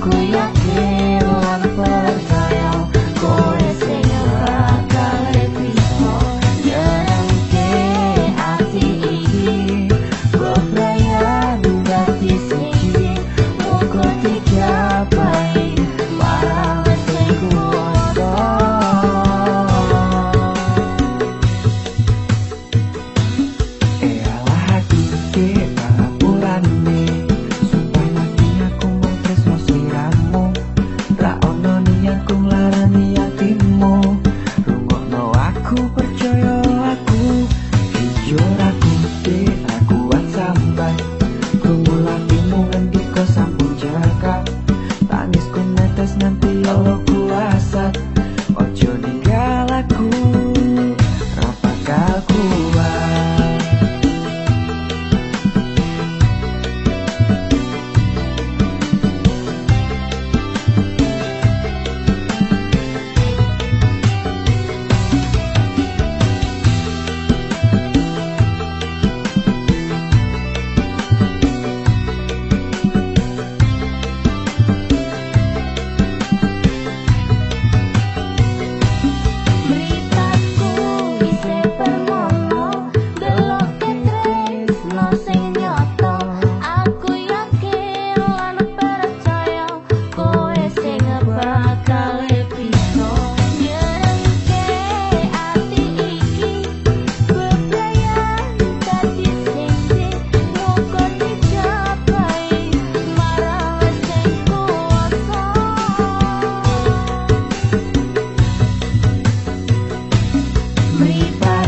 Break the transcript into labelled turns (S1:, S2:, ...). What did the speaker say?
S1: quickly free.